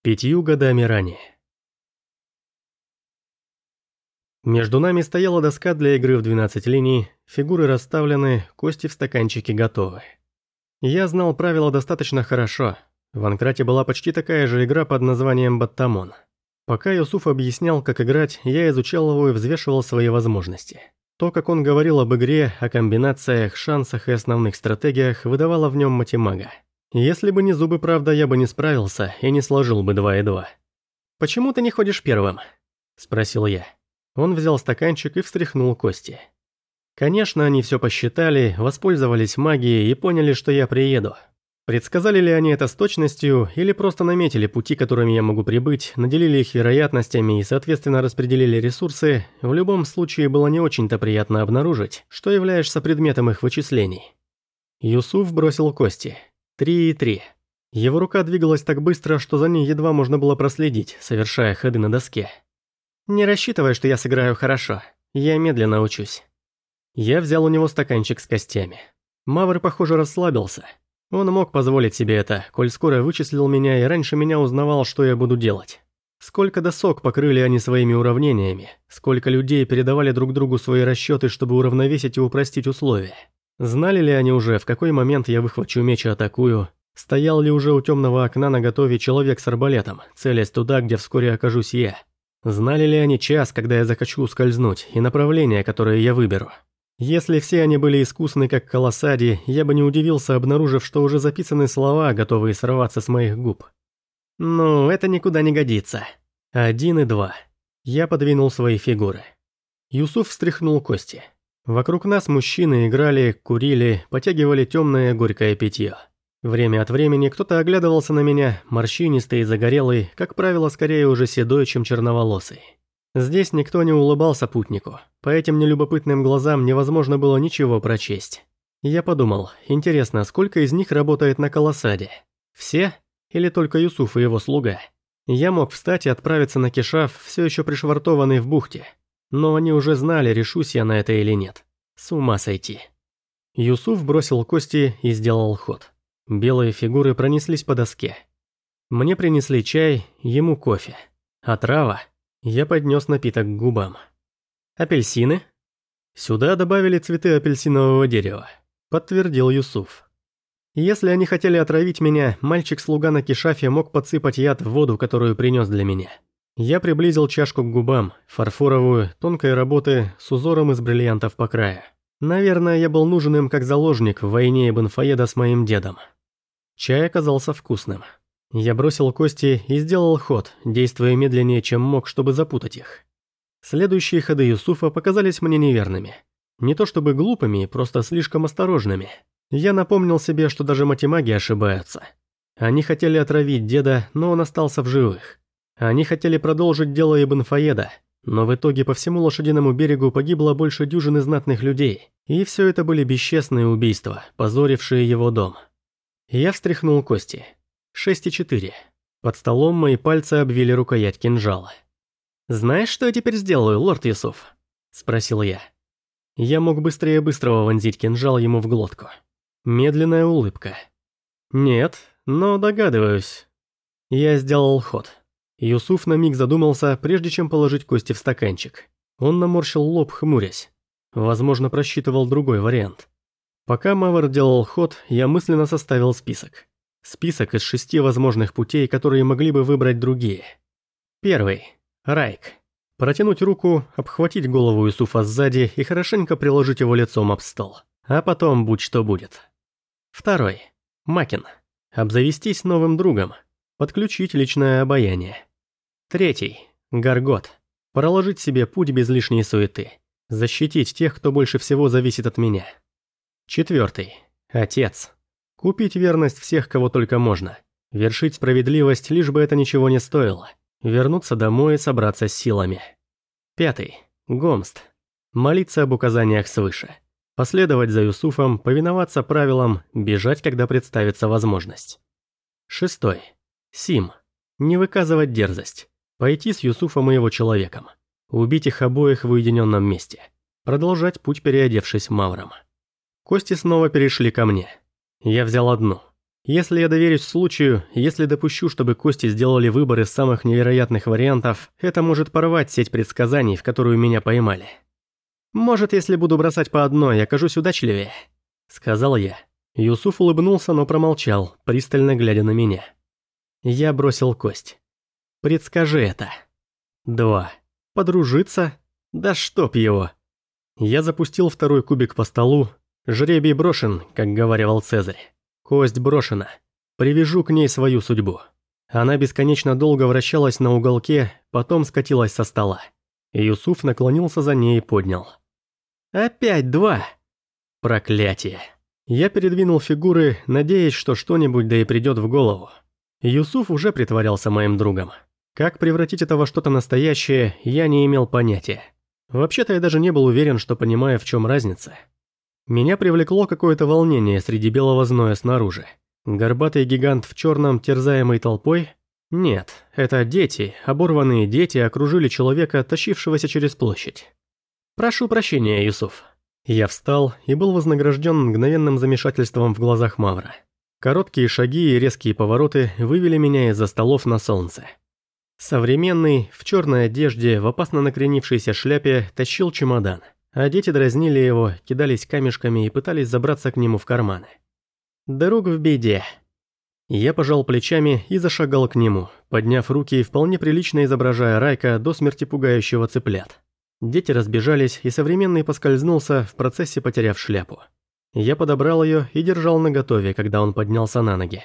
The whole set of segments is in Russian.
Пятью годами ранее. Между нами стояла доска для игры в 12 линий, фигуры расставлены, кости в стаканчике готовы. Я знал правила достаточно хорошо. В Анкрате была почти такая же игра под названием «Баттамон». Пока Юсуф объяснял, как играть, я изучал его и взвешивал свои возможности. То, как он говорил об игре, о комбинациях, шансах и основных стратегиях, выдавало в нем матемага. Если бы не зубы, правда, я бы не справился и не сложил бы два и два. «Почему ты не ходишь первым?» – спросил я. Он взял стаканчик и встряхнул кости. Конечно, они все посчитали, воспользовались магией и поняли, что я приеду. Предсказали ли они это с точностью, или просто наметили пути, которыми я могу прибыть, наделили их вероятностями и, соответственно, распределили ресурсы, в любом случае было не очень-то приятно обнаружить, что являешься предметом их вычислений. Юсуф бросил кости. Три и три. Его рука двигалась так быстро, что за ней едва можно было проследить, совершая ходы на доске. «Не рассчитывай, что я сыграю хорошо. Я медленно учусь». Я взял у него стаканчик с костями. Мавр, похоже, расслабился. Он мог позволить себе это, коль скоро вычислил меня и раньше меня узнавал, что я буду делать. Сколько досок покрыли они своими уравнениями, сколько людей передавали друг другу свои расчеты, чтобы уравновесить и упростить условия. Знали ли они уже, в какой момент я выхвачу меч и атакую? Стоял ли уже у темного окна на готове человек с арбалетом, целясь туда, где вскоре окажусь я? Знали ли они час, когда я захочу ускользнуть, и направление, которое я выберу? Если все они были искусны, как колоссади, я бы не удивился, обнаружив, что уже записаны слова, готовые сорваться с моих губ. Ну, это никуда не годится. Один и два. Я подвинул свои фигуры. Юсуф встряхнул кости. Вокруг нас мужчины играли, курили, потягивали темное горькое питье. Время от времени кто-то оглядывался на меня, морщинистый и загорелый, как правило, скорее уже седой, чем черноволосый. Здесь никто не улыбался путнику. По этим нелюбопытным глазам невозможно было ничего прочесть. Я подумал, интересно, сколько из них работает на колоссаде? Все? Или только Юсуф и его слуга? Я мог встать и отправиться на Кешаф, все еще пришвартованный в бухте. Но они уже знали, решусь я на это или нет. С ума сойти. Юсуф бросил кости и сделал ход. Белые фигуры пронеслись по доске. Мне принесли чай, ему кофе. А трава? Я поднес напиток к губам. Апельсины? Сюда добавили цветы апельсинового дерева. Подтвердил Юсуф. Если они хотели отравить меня, мальчик-слуга на кишафе мог подсыпать яд в воду, которую принес для меня. Я приблизил чашку к губам, фарфоровую, тонкой работы, с узором из бриллиантов по краю. Наверное, я был нужен им как заложник в войне Ибн с моим дедом. Чай оказался вкусным. Я бросил кости и сделал ход, действуя медленнее, чем мог, чтобы запутать их. Следующие ходы Юсуфа показались мне неверными. Не то чтобы глупыми, просто слишком осторожными. Я напомнил себе, что даже матемаги ошибаются. Они хотели отравить деда, но он остался в живых. Они хотели продолжить дело Ибн Фаеда, но в итоге по всему лошадиному берегу погибло больше дюжины знатных людей, и все это были бесчестные убийства, позорившие его дом. Я встряхнул кости. Шесть и четыре. Под столом мои пальцы обвили рукоять кинжала. «Знаешь, что я теперь сделаю, лорд Юсуф?» – спросил я. Я мог быстрее быстрого вонзить кинжал ему в глотку. Медленная улыбка. «Нет, но догадываюсь». Я сделал ход. Юсуф на миг задумался, прежде чем положить кости в стаканчик. Он наморщил лоб, хмурясь. Возможно, просчитывал другой вариант. Пока Мавр делал ход, я мысленно составил список. Список из шести возможных путей, которые могли бы выбрать другие. Первый. Райк. Протянуть руку, обхватить голову Юсуфа сзади и хорошенько приложить его лицом об стол. А потом будь что будет. Второй. Макин. Обзавестись новым другом. Подключить личное обаяние. Третий. Гаргот. Проложить себе путь без лишней суеты. Защитить тех, кто больше всего зависит от меня. Четвертый. Отец. Купить верность всех, кого только можно. Вершить справедливость, лишь бы это ничего не стоило. Вернуться домой и собраться с силами. Пятый. Гомст. Молиться об указаниях свыше. Последовать за Юсуфом, повиноваться правилам, бежать, когда представится возможность. Шестой. Сим. Не выказывать дерзость. Пойти с Юсуфом и его человеком. Убить их обоих в уединенном месте. Продолжать путь, переодевшись Мавром. Кости снова перешли ко мне. Я взял одну. Если я доверюсь случаю, если допущу, чтобы кости сделали выбор из самых невероятных вариантов, это может порвать сеть предсказаний, в которую меня поймали. Может, если буду бросать по одной, окажусь удачливее, сказал я. Юсуф улыбнулся, но промолчал, пристально глядя на меня. Я бросил кость. Предскажи это. Два. Подружиться? Да чтоб его. Я запустил второй кубик по столу. Жребий брошен, как говорил Цезарь. Кость брошена. Привяжу к ней свою судьбу. Она бесконечно долго вращалась на уголке, потом скатилась со стола. Юсуф наклонился за ней и поднял. «Опять два!» Проклятие. Я передвинул фигуры, надеясь, что что-нибудь да и придет в голову. Юсуф уже притворялся моим другом. Как превратить это во что-то настоящее, я не имел понятия. Вообще-то я даже не был уверен, что понимаю, в чем разница. Меня привлекло какое-то волнение среди белого зноя снаружи. Горбатый гигант в черном, терзаемый толпой? Нет, это дети, оборванные дети окружили человека, тащившегося через площадь. «Прошу прощения, Юсуф». Я встал и был вознагражден мгновенным замешательством в глазах Мавра. Короткие шаги и резкие повороты вывели меня из-за столов на солнце. Современный, в черной одежде, в опасно накренившейся шляпе, тащил чемодан – а дети дразнили его, кидались камешками и пытались забраться к нему в карманы. «Друг в беде». Я пожал плечами и зашагал к нему, подняв руки и вполне прилично изображая Райка до смерти пугающего цыплят. Дети разбежались, и современный поскользнулся, в процессе потеряв шляпу. Я подобрал ее и держал наготове, когда он поднялся на ноги.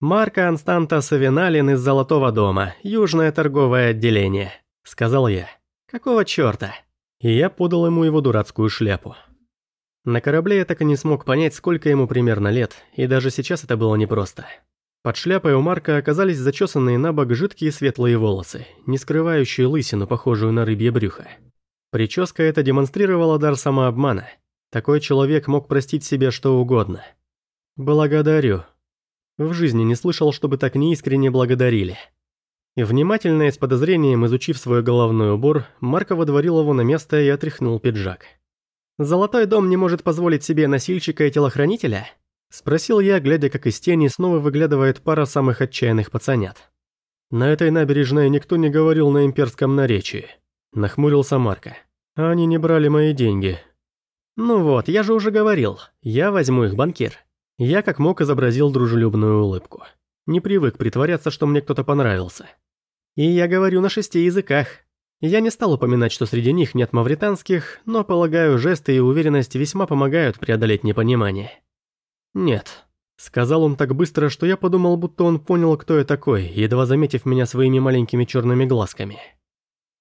«Марка Анстанта Савиналин из Золотого дома, Южное торговое отделение», — сказал я. «Какого чёрта?» и я подал ему его дурацкую шляпу. На корабле я так и не смог понять, сколько ему примерно лет, и даже сейчас это было непросто. Под шляпой у Марка оказались зачесанные на бок жидкие светлые волосы, не скрывающие лысину, похожую на рыбье брюхо. Прическа эта демонстрировала дар самообмана. Такой человек мог простить себе что угодно. «Благодарю». В жизни не слышал, чтобы так неискренне благодарили. Внимательно и с подозрением изучив свой головной убор, Марко водворил его на место и отряхнул пиджак. «Золотой дом не может позволить себе носильщика и телохранителя?» Спросил я, глядя, как из тени снова выглядывает пара самых отчаянных пацанят. На этой набережной никто не говорил на имперском наречии. Нахмурился Марко. Они не брали мои деньги. Ну вот, я же уже говорил, я возьму их, банкир. Я как мог изобразил дружелюбную улыбку. Не привык притворяться, что мне кто-то понравился. И я говорю на шести языках. Я не стал упоминать, что среди них нет мавританских, но, полагаю, жесты и уверенность весьма помогают преодолеть непонимание. «Нет», — сказал он так быстро, что я подумал, будто он понял, кто я такой, едва заметив меня своими маленькими черными глазками.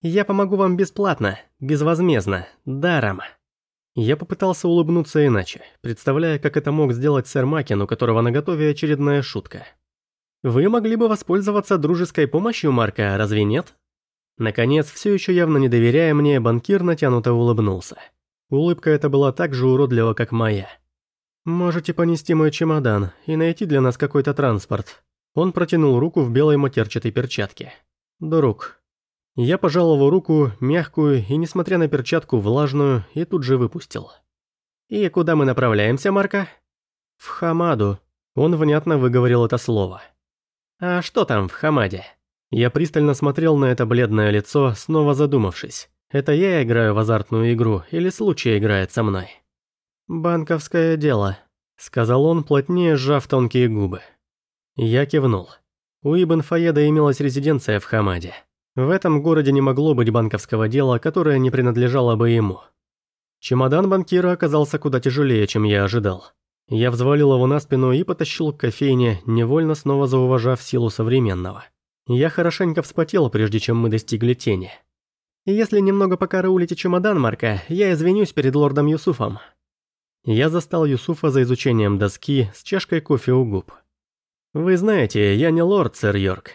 «Я помогу вам бесплатно, безвозмездно, даром». Я попытался улыбнуться иначе, представляя, как это мог сделать сэр Макин, у которого наготове очередная шутка. Вы могли бы воспользоваться дружеской помощью, Марка, разве нет? Наконец, все еще явно не доверяя мне, банкир натянуто улыбнулся. Улыбка эта была так же уродлива, как моя. «Можете понести мой чемодан и найти для нас какой-то транспорт». Он протянул руку в белой матерчатой перчатке. «Друг». Я пожал его руку, мягкую и, несмотря на перчатку, влажную, и тут же выпустил. «И куда мы направляемся, Марка?» «В Хамаду». Он внятно выговорил это слово. «А что там в Хамаде?» Я пристально смотрел на это бледное лицо, снова задумавшись. Это я играю в азартную игру или случай играет со мной? «Банковское дело», — сказал он, плотнее сжав тонкие губы. Я кивнул. У Ибн Фаеда имелась резиденция в Хамаде. В этом городе не могло быть банковского дела, которое не принадлежало бы ему. Чемодан банкира оказался куда тяжелее, чем я ожидал. Я взвалил его на спину и потащил к кофейне, невольно снова зауважав силу современного. Я хорошенько вспотел, прежде чем мы достигли тени. «Если немного покараулите чемодан, Марка, я извинюсь перед лордом Юсуфом». Я застал Юсуфа за изучением доски с чашкой кофе у губ. «Вы знаете, я не лорд, сэр Йорк.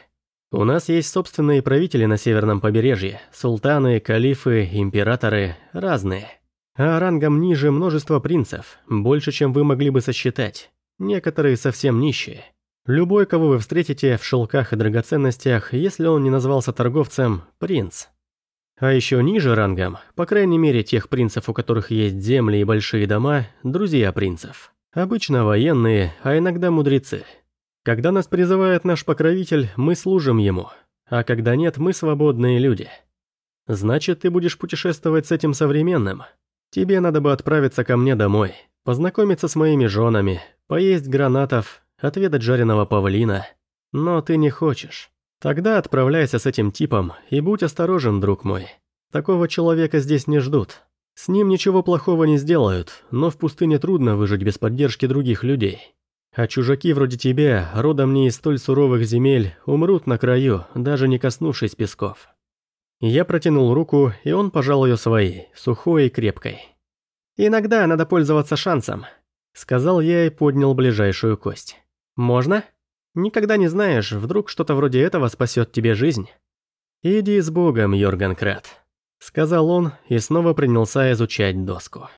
У нас есть собственные правители на северном побережье, султаны, калифы, императоры, разные» а рангом ниже множество принцев, больше, чем вы могли бы сосчитать. Некоторые совсем нищие. Любой, кого вы встретите в шелках и драгоценностях, если он не назвался торговцем, принц. А еще ниже рангом, по крайней мере тех принцев, у которых есть земли и большие дома, друзья принцев. Обычно военные, а иногда мудрецы. Когда нас призывает наш покровитель, мы служим ему, а когда нет, мы свободные люди. Значит, ты будешь путешествовать с этим современным. Тебе надо бы отправиться ко мне домой, познакомиться с моими женами, поесть гранатов, отведать жареного павлина. Но ты не хочешь. Тогда отправляйся с этим типом и будь осторожен, друг мой. Такого человека здесь не ждут. С ним ничего плохого не сделают, но в пустыне трудно выжить без поддержки других людей. А чужаки вроде тебя, родом не из столь суровых земель, умрут на краю, даже не коснувшись песков. Я протянул руку, и он пожал ее своей, сухой и крепкой. «Иногда надо пользоваться шансом», — сказал я и поднял ближайшую кость. «Можно? Никогда не знаешь, вдруг что-то вроде этого спасет тебе жизнь». «Иди с Богом, Йорган Крат», — сказал он и снова принялся изучать доску.